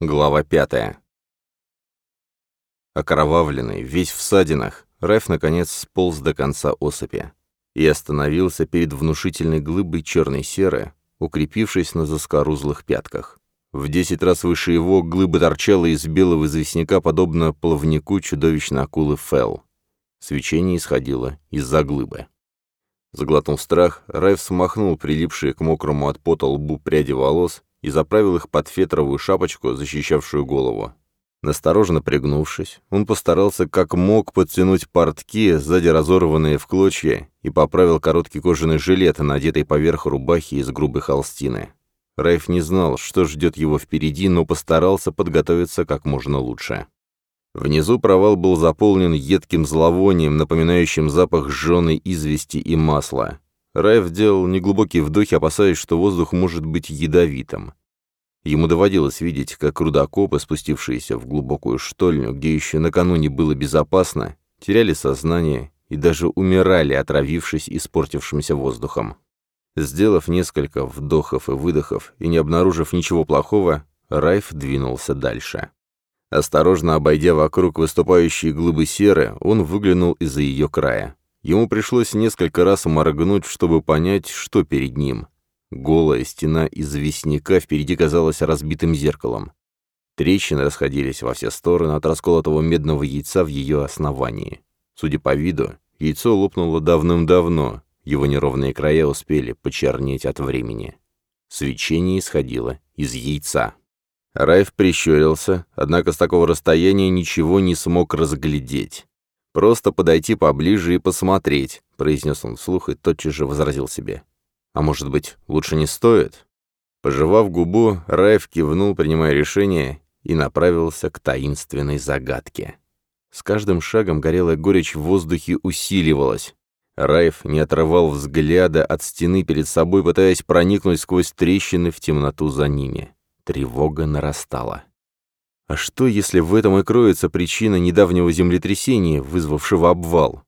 Глава пятая. Окровавленный, весь в садинах, Райф наконец сполз до конца осыпи и остановился перед внушительной глыбой черной серы, укрепившись на заскорузлых пятках. В десять раз выше его глыба торчала из белого известняка, подобно плавнику чудовищной акулы Фелл. Свечение исходило из-за глыбы. Заглотнув страх, Райф смахнул прилипшие к мокрому от пота лбу пряди волос и заправил их под фетровую шапочку, защищавшую голову. Насторожно пригнувшись, он постарался как мог подтянуть портки, сзади разорванные в клочья, и поправил короткий кожаный жилет, надетый поверх рубахи из грубой холстины. Райф не знал, что ждет его впереди, но постарался подготовиться как можно лучше. Внизу провал был заполнен едким зловонием, напоминающим запах жженой извести и масла. Райф делал неглубокие вдохи, опасаясь, что воздух может быть ядовитым. Ему доводилось видеть, как рудокопы, спустившиеся в глубокую штольню, где еще накануне было безопасно, теряли сознание и даже умирали, отравившись испортившимся воздухом. Сделав несколько вдохов и выдохов и не обнаружив ничего плохого, Райф двинулся дальше. Осторожно обойдя вокруг выступающие глыбы серы, он выглянул из-за ее края. Ему пришлось несколько раз моргнуть, чтобы понять, что перед ним. Голая стена известняка впереди казалась разбитым зеркалом. Трещины расходились во все стороны от расколотого медного яйца в ее основании. Судя по виду, яйцо лопнуло давным-давно, его неровные края успели почернеть от времени. Свечение исходило из яйца. Райф прищурился, однако с такого расстояния ничего не смог разглядеть. «Просто подойти поближе и посмотреть», — произнес он вслух и тотчас же возразил себе. «А может быть, лучше не стоит?» Пожевав губу, Райф кивнул, принимая решение, и направился к таинственной загадке. С каждым шагом горелая горечь в воздухе усиливалась. Райф не отрывал взгляда от стены перед собой, пытаясь проникнуть сквозь трещины в темноту за ними. Тревога нарастала. А что, если в этом и кроется причина недавнего землетрясения, вызвавшего обвал?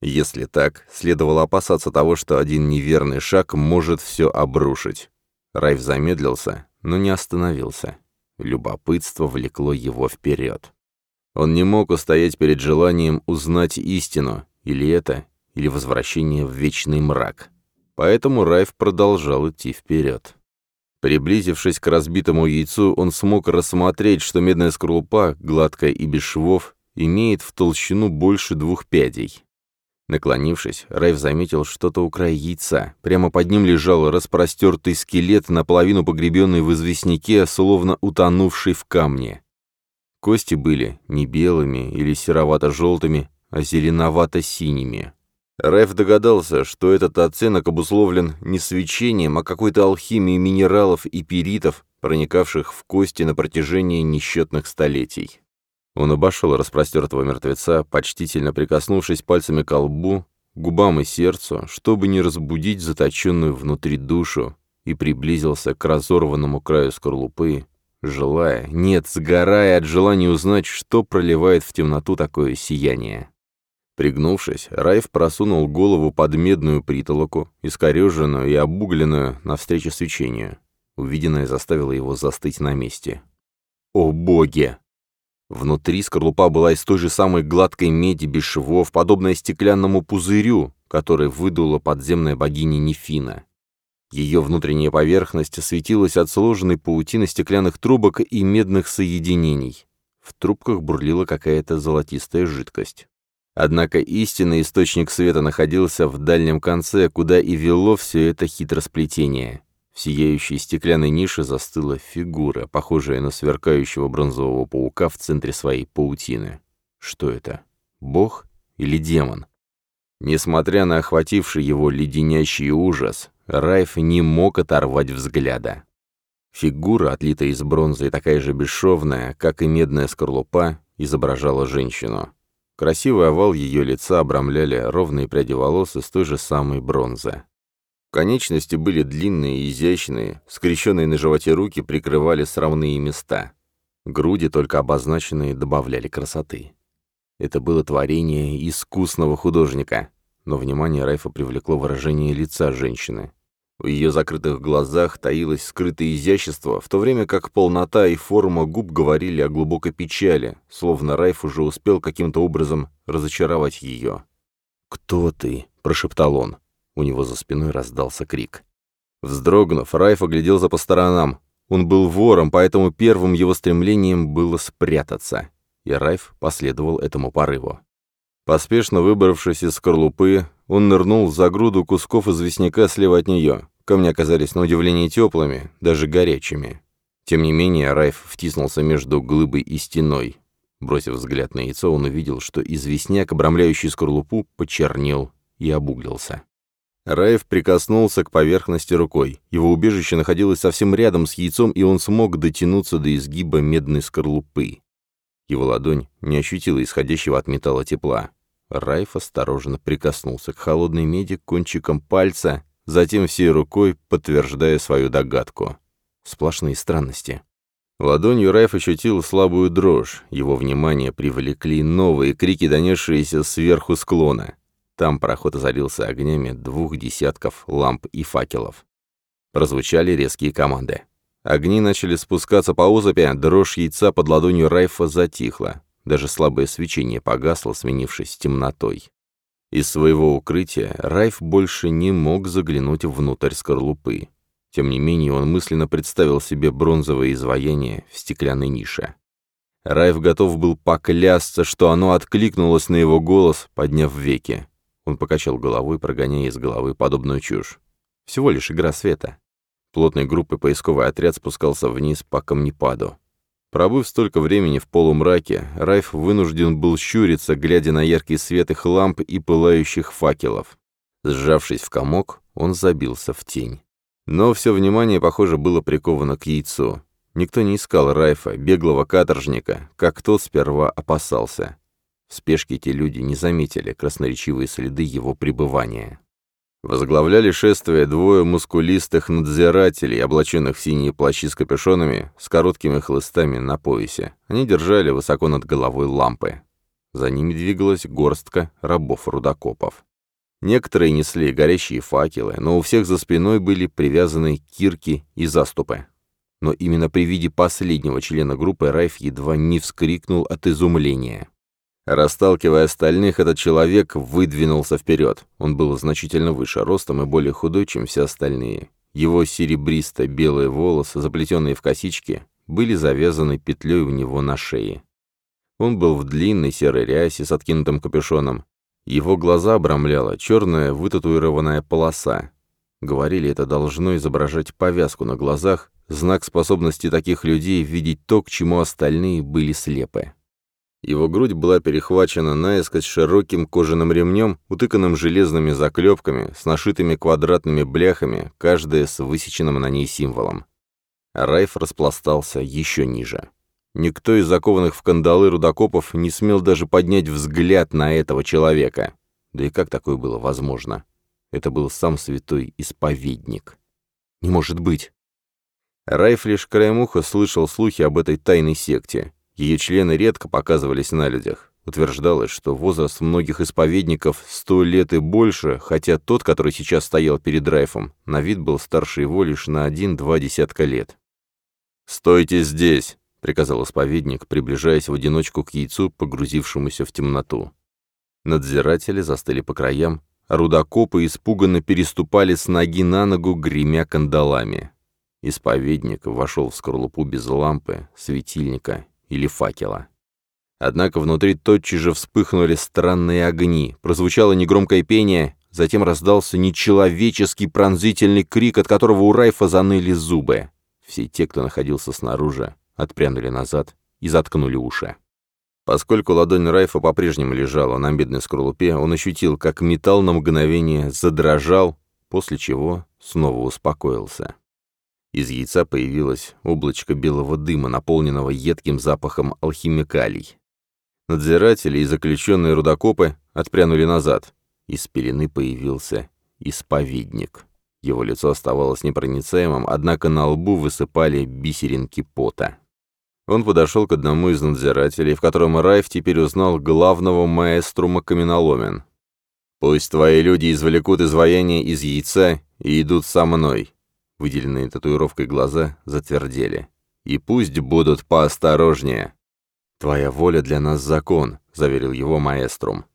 Если так, следовало опасаться того, что один неверный шаг может все обрушить. Райф замедлился, но не остановился. Любопытство влекло его вперед. Он не мог устоять перед желанием узнать истину, или это, или возвращение в вечный мрак. Поэтому Райф продолжал идти вперед. Приблизившись к разбитому яйцу, он смог рассмотреть, что медная скорлупа, гладкая и без швов, имеет в толщину больше двух пядей. Наклонившись, Райф заметил что-то у края яйца. Прямо под ним лежал распростертый скелет, наполовину погребенный в известняке, словно утонувший в камне. Кости были не белыми или серовато-желтыми, а зеленовато-синими. Райф догадался, что этот оценок обусловлен не свечением, а какой-то алхимией минералов и пиритов, проникавших в кости на протяжении несчетных столетий. Он обошел распростертого мертвеца, почтительно прикоснувшись пальцами к лбу, губам и сердцу, чтобы не разбудить заточенную внутри душу, и приблизился к разорванному краю скорлупы, желая, нет, сгорая от желания узнать, что проливает в темноту такое сияние. Пригнувшись, Райф просунул голову под медную притолоку, искореженную и обугленную, навстречу свечению. Увиденное заставило его застыть на месте. «О боги!» Внутри скорлупа была из той же самой гладкой меди без швов, подобная стеклянному пузырю, который выдула подземная богиня Нефина. Ее внутренняя поверхность светилась от сложенной паутины стеклянных трубок и медных соединений. В трубках бурлила какая-то золотистая жидкость. Однако истинный источник света находился в дальнем конце, куда и вело все это хитросплетение. В сияющей стеклянной нише застыла фигура, похожая на сверкающего бронзового паука в центре своей паутины. Что это? Бог или демон? Несмотря на охвативший его леденящий ужас, Райф не мог оторвать взгляда. Фигура, отлитая из бронзы и такая же бесшовная, как и медная скорлупа, изображала женщину. Красивый овал ее лица обрамляли ровные пряди волос из той же самой бронзы. Конечности были длинные и изящные, скрещенные на животе руки прикрывали срамные места. Груди, только обозначенные, добавляли красоты. Это было творение искусного художника, но внимание Райфа привлекло выражение лица женщины. В ее закрытых глазах таилось скрытое изящество, в то время как полнота и форма губ говорили о глубокой печали, словно Райф уже успел каким-то образом разочаровать ее. «Кто ты?» — прошептал он. У него за спиной раздался крик. Вздрогнув, Райф огляделся по сторонам. Он был вором, поэтому первым его стремлением было спрятаться. И Райф последовал этому порыву. Поспешно выбравшись из скорлупы, он нырнул за груду кусков известняка слева от нее. Камни оказались на удивление теплыми, даже горячими. Тем не менее, Райф втиснулся между глыбой и стеной. Бросив взгляд на яйцо, он увидел, что известняк, обрамляющий скорлупу, почернел и обуглился. Раев прикоснулся к поверхности рукой. Его убежище находилось совсем рядом с яйцом, и он смог дотянуться до изгиба медной скорлупы. Его ладонь не ощутила исходящего от металла тепла. Райф осторожно прикоснулся к холодной меди кончиком пальца, затем всей рукой подтверждая свою догадку. Сплошные странности. Ладонью Райф ощутил слабую дрожь, его внимание привлекли новые крики, донесшиеся сверху склона. Там проход озарился огнями двух десятков ламп и факелов. Прозвучали резкие команды. Огни начали спускаться по озапе, дрожь яйца под ладонью Райфа затихла. Даже слабое свечение погасло, сменившись темнотой. Из своего укрытия Райф больше не мог заглянуть внутрь скорлупы. Тем не менее, он мысленно представил себе бронзовое изваяние в стеклянной нише. Райф готов был поклясться, что оно откликнулось на его голос, подняв веки. Он покачал головой, прогоняя из головы подобную чушь. Всего лишь игра света. Плотной группой поисковый отряд спускался вниз по камнепаду. Пробыв столько времени в полумраке, Райф вынужден был щуриться, глядя на яркий свет их ламп и пылающих факелов. Сжавшись в комок, он забился в тень. Но все внимание, похоже, было приковано к яйцу. Никто не искал Райфа, беглого каторжника, как тот сперва опасался. В спешке эти люди не заметили красноречивые следы его пребывания. Возглавляли шествие двое мускулистых надзирателей, облаченных в синие плащи с капюшонами, с короткими хлыстами на поясе. Они держали высоко над головой лампы. За ними двигалась горстка рабов-рудокопов. Некоторые несли горящие факелы, но у всех за спиной были привязаны кирки и заступы. Но именно при виде последнего члена группы Райф едва не вскрикнул от изумления. Расталкивая остальных, этот человек выдвинулся вперед. Он был значительно выше ростом и более худой, чем все остальные. Его серебристо-белые волосы, заплетенные в косички, были завязаны петлей у него на шее. Он был в длинной серой рясе с откинутым капюшоном. Его глаза обрамляла черная вытатуированная полоса. Говорили, это должно изображать повязку на глазах, знак способности таких людей видеть то, к чему остальные были слепы. Его грудь была перехвачена наискось широким кожаным ремнем, утыканным железными заклепками, с нашитыми квадратными бляхами, каждая с высеченным на ней символом. Райф распластался еще ниже. Никто из закованных в кандалы рудокопов не смел даже поднять взгляд на этого человека. Да и как такое было возможно? Это был сам святой исповедник. Не может быть! Райф лишь краем уха слышал слухи об этой тайной секте. Ее члены редко показывались на людях. Утверждалось, что возраст многих исповедников сто лет и больше, хотя тот, который сейчас стоял перед Райфом, на вид был старше его лишь на один-два десятка лет. «Стойте здесь!» — приказал исповедник, приближаясь в одиночку к яйцу, погрузившемуся в темноту. Надзиратели застыли по краям, рудокопы испуганно переступали с ноги на ногу, гремя кандалами. Исповедник вошел в скорлупу без лампы, светильника или факела. Однако внутри тотчас же вспыхнули странные огни, прозвучало негромкое пение, затем раздался нечеловеческий пронзительный крик, от которого у Райфа заныли зубы. Все те, кто находился снаружи, отпрянули назад и заткнули уши. Поскольку ладонь Райфа по-прежнему лежала на бедной скорлупе, он ощутил, как металл на мгновение задрожал, после чего снова успокоился. Из яйца появилось облачко белого дыма, наполненного едким запахом алхимикалий. Надзиратели и заключенные рудокопы отпрянули назад. Из пелены появился исповедник. Его лицо оставалось непроницаемым, однако на лбу высыпали бисеринки пота. Он подошел к одному из надзирателей, в котором Райф теперь узнал главного маэструма каменоломен. «Пусть твои люди извлекут изваяние из яйца и идут со мной», Выделенные татуировкой глаза затвердели. «И пусть будут поосторожнее!» «Твоя воля для нас закон», — заверил его маэструм.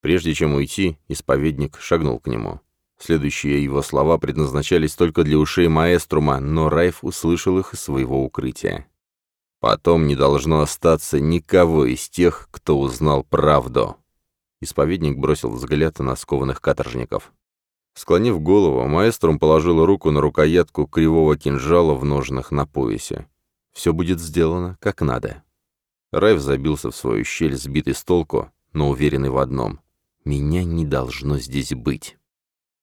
Прежде чем уйти, исповедник шагнул к нему. Следующие его слова предназначались только для ушей маэструма, но Райф услышал их из своего укрытия. «Потом не должно остаться никого из тех, кто узнал правду». Исповедник бросил взгляд на скованных каторжников. Склонив голову, маэстром положил руку на рукоятку кривого кинжала в ножнах на поясе. «Все будет сделано, как надо». Райф забился в свою щель, сбитый с толку, но уверенный в одном. «Меня не должно здесь быть».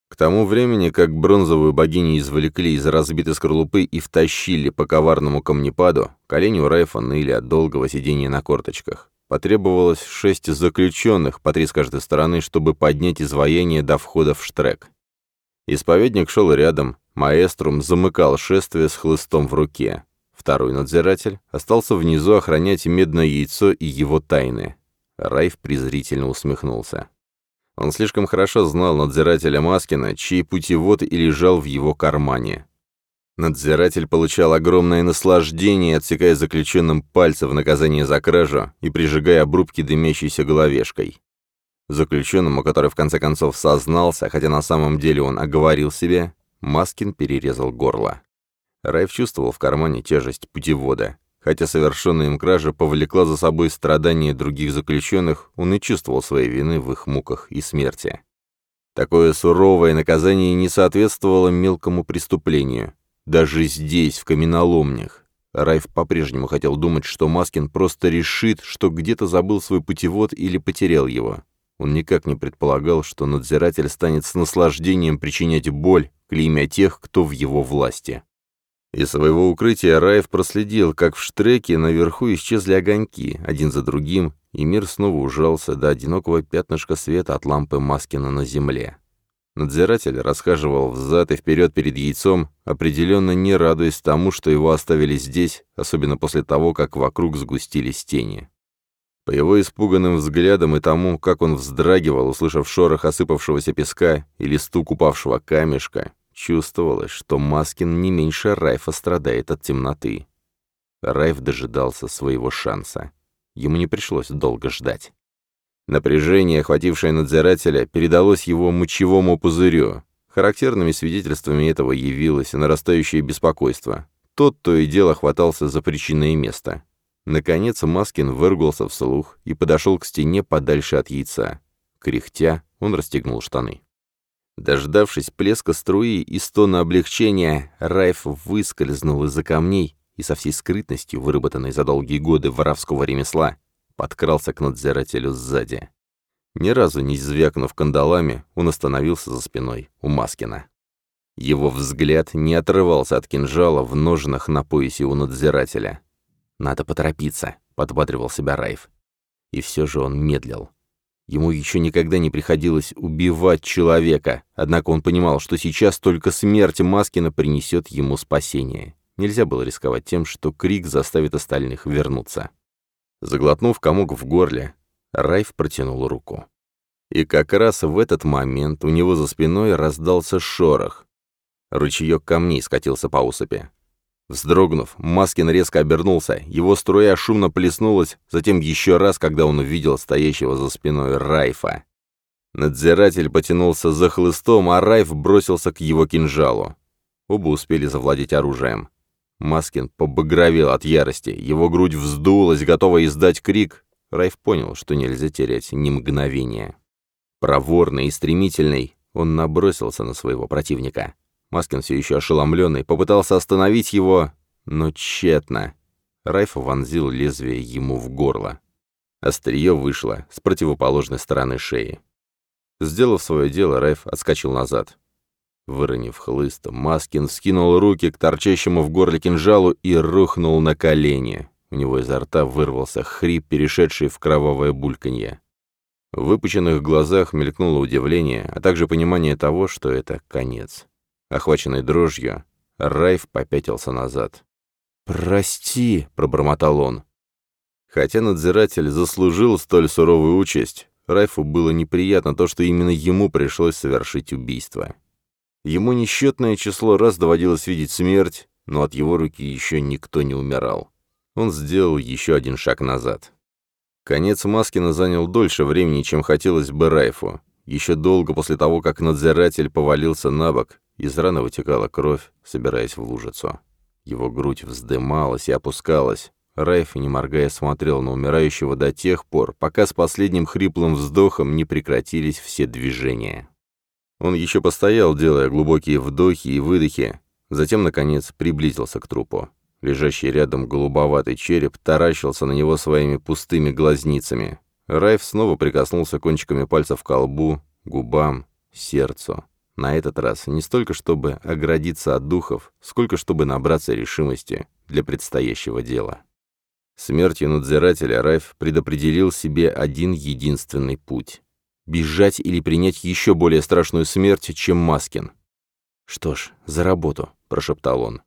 К тому времени, как бронзовую богиню извлекли из разбитой скорлупы и втащили по коварному камнепаду, колени у Райфа ныли от долгого сидения на корточках. Потребовалось шесть заключенных, по три с каждой стороны, чтобы поднять изваяние до входа в штрек. Исповедник шел рядом, маэструм замыкал шествие с хлыстом в руке. Второй надзиратель остался внизу охранять медное яйцо и его тайны. Райф презрительно усмехнулся. Он слишком хорошо знал надзирателя Маскина, чей путевод и лежал в его кармане. Надзиратель получал огромное наслаждение, отсекая заключенным пальцы в наказание за кражу и прижигая обрубки дымящейся головешкой. Заключенному, который в конце концов сознался, хотя на самом деле он оговорил себе, Маскин перерезал горло. Райф чувствовал в кармане тяжесть путевода. Хотя совершенная им кража повлекла за собой страдания других заключенных, он и чувствовал своей вины в их муках и смерти. Такое суровое наказание не соответствовало мелкому преступлению. Даже здесь, в каменоломнях, Райф по-прежнему хотел думать, что Маскин просто решит, что где-то забыл свой путевод или потерял его. Он никак не предполагал, что надзиратель станет с наслаждением причинять боль, клеймя тех, кто в его власти. Из своего укрытия Раев проследил, как в штреке наверху исчезли огоньки, один за другим, и мир снова ужался до одинокого пятнышка света от лампы Маскина на земле. Надзиратель расхаживал взад и вперед перед яйцом, определенно не радуясь тому, что его оставили здесь, особенно после того, как вокруг сгустились тени. По его испуганным взглядам и тому, как он вздрагивал, услышав шорох осыпавшегося песка или стук упавшего камешка, чувствовалось, что Маскин не меньше Райфа страдает от темноты. Райф дожидался своего шанса. Ему не пришлось долго ждать. Напряжение, охватившее надзирателя, передалось его мочевому пузырю. Характерными свидетельствами этого явилось нарастающее беспокойство. Тот то и дело хватался за причинное место. Наконец Маскин выругался вслух и подошел к стене подальше от яйца. Кряхтя, он расстегнул штаны. Дождавшись плеска струи и стона облегчения, Райф выскользнул из-за камней и со всей скрытностью, выработанной за долгие годы воровского ремесла, подкрался к надзирателю сзади. Ни разу не звякнув кандалами, он остановился за спиной у Маскина. Его взгляд не отрывался от кинжала в ножнах на поясе у надзирателя. «Надо поторопиться», — подбадривал себя Райф. И все же он медлил. Ему еще никогда не приходилось убивать человека, однако он понимал, что сейчас только смерть Маскина принесет ему спасение. Нельзя было рисковать тем, что крик заставит остальных вернуться. Заглотнув комок в горле, Райф протянул руку. И как раз в этот момент у него за спиной раздался шорох. Ручеек камней скатился по усыпи. Вздрогнув, Маскин резко обернулся, его струя шумно плеснулась, затем еще раз, когда он увидел стоящего за спиной Райфа. Надзиратель потянулся за хлыстом, а Райф бросился к его кинжалу. Оба успели завладеть оружием. Маскин побагровел от ярости, его грудь вздулась, готовая издать крик. Райф понял, что нельзя терять ни мгновения. Проворный и стремительный, он набросился на своего противника. Маскин, все еще ошеломленный, попытался остановить его, но тщетно. Райф вонзил лезвие ему в горло. Острие вышло с противоположной стороны шеи. Сделав свое дело, Райф отскочил назад. Выронив хлыст, Маскин скинул руки к торчащему в горле кинжалу и рухнул на колени. У него изо рта вырвался хрип, перешедший в кровавое бульканье. В выпученных глазах мелькнуло удивление, а также понимание того, что это конец. Охваченный дрожью, Райф попятился назад. «Прости», — пробормотал он. Хотя надзиратель заслужил столь суровую участь, Райфу было неприятно то, что именно ему пришлось совершить убийство. Ему несчетное число раз доводилось видеть смерть, но от его руки еще никто не умирал. Он сделал еще один шаг назад. Конец Маскина занял дольше времени, чем хотелось бы Райфу. Еще долго после того, как надзиратель повалился на бок, из раны вытекала кровь, собираясь в лужицу. Его грудь вздымалась и опускалась. Райф, не моргая, смотрел на умирающего до тех пор, пока с последним хриплым вздохом не прекратились все движения. Он еще постоял, делая глубокие вдохи и выдохи, затем, наконец, приблизился к трупу. Лежащий рядом голубоватый череп таращился на него своими пустыми глазницами. Райф снова прикоснулся кончиками пальцев к колбу, губам, сердцу. На этот раз не столько, чтобы оградиться от духов, сколько чтобы набраться решимости для предстоящего дела. Смертью надзирателя Райф предопределил себе один единственный путь — бежать или принять еще более страшную смерть, чем Маскин. «Что ж, за работу», — прошептал он.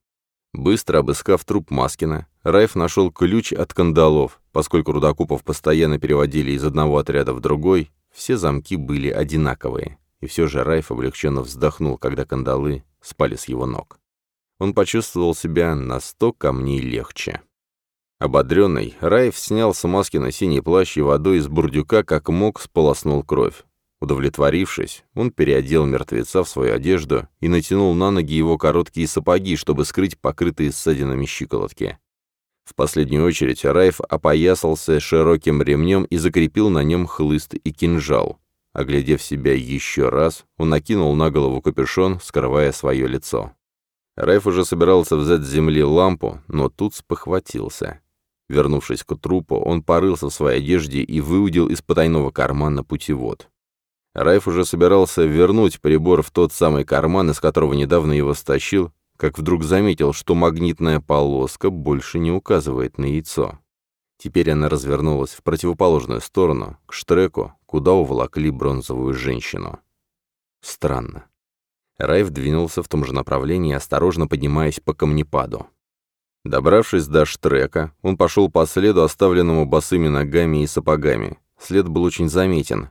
Быстро обыскав труп Маскина, Райф нашел ключ от кандалов, поскольку Рудокупов постоянно переводили из одного отряда в другой, все замки были одинаковые. И все же Райф облегченно вздохнул, когда кандалы спали с его ног. Он почувствовал себя на сто камней легче. Ободренный, Райф снял с Маскина синий плащ и водой из бурдюка, как мог, сполоснул кровь. Удовлетворившись, он переодел мертвеца в свою одежду и натянул на ноги его короткие сапоги, чтобы скрыть покрытые ссадинами щиколотки. В последнюю очередь Райф опоясался широким ремнем и закрепил на нем хлыст и кинжал. Оглядев себя еще раз, он накинул на голову капюшон, скрывая свое лицо. Райф уже собирался взять с земли лампу, но тут спохватился. Вернувшись к трупу, он порылся в своей одежде и выудил из потайного кармана путевод. Райф уже собирался вернуть прибор в тот самый карман, из которого недавно его стащил, как вдруг заметил, что магнитная полоска больше не указывает на яйцо. Теперь она развернулась в противоположную сторону, к штреку, куда уволокли бронзовую женщину. Странно. Райф двинулся в том же направлении, осторожно поднимаясь по камнепаду. Добравшись до штрека, он пошел по следу, оставленному босыми ногами и сапогами. След был очень заметен.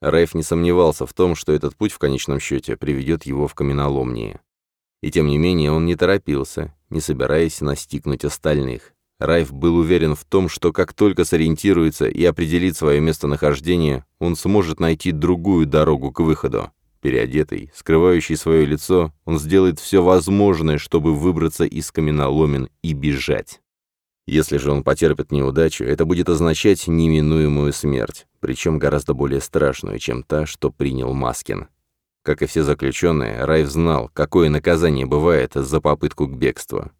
Райф не сомневался в том, что этот путь в конечном счете приведет его в каменоломнии. И тем не менее он не торопился, не собираясь настигнуть остальных. Райф был уверен в том, что как только сориентируется и определит свое местонахождение, он сможет найти другую дорогу к выходу. Переодетый, скрывающий свое лицо, он сделает все возможное, чтобы выбраться из каменоломен и бежать. Если же он потерпит неудачу, это будет означать неминуемую смерть, причем гораздо более страшную, чем та, что принял Маскин. Как и все заключенные, Райф знал, какое наказание бывает за попытку к бегству.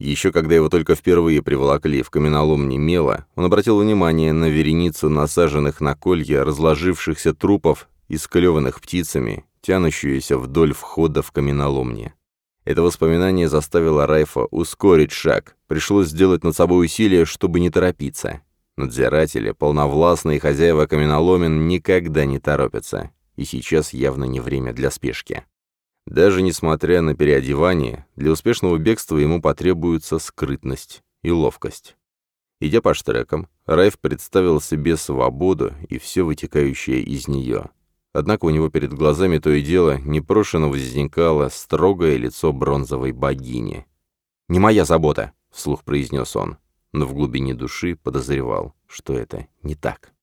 Еще когда его только впервые приволокли в каменолом мела, он обратил внимание на вереницу насаженных на колья разложившихся трупов, исклеванных птицами, тянущуюся вдоль входа в каменоломни. Это воспоминание заставило Райфа ускорить шаг. Пришлось сделать над собой усилие, чтобы не торопиться. Надзиратели, полновластные хозяева каменоломен никогда не торопятся. И сейчас явно не время для спешки. Даже несмотря на переодевание, для успешного бегства ему потребуется скрытность и ловкость. Идя по штрекам, Райф представил себе свободу и все вытекающее из нее. Однако у него перед глазами то и дело непрошено возникало строгое лицо бронзовой богини. «Не моя забота», — вслух произнес он, но в глубине души подозревал, что это не так.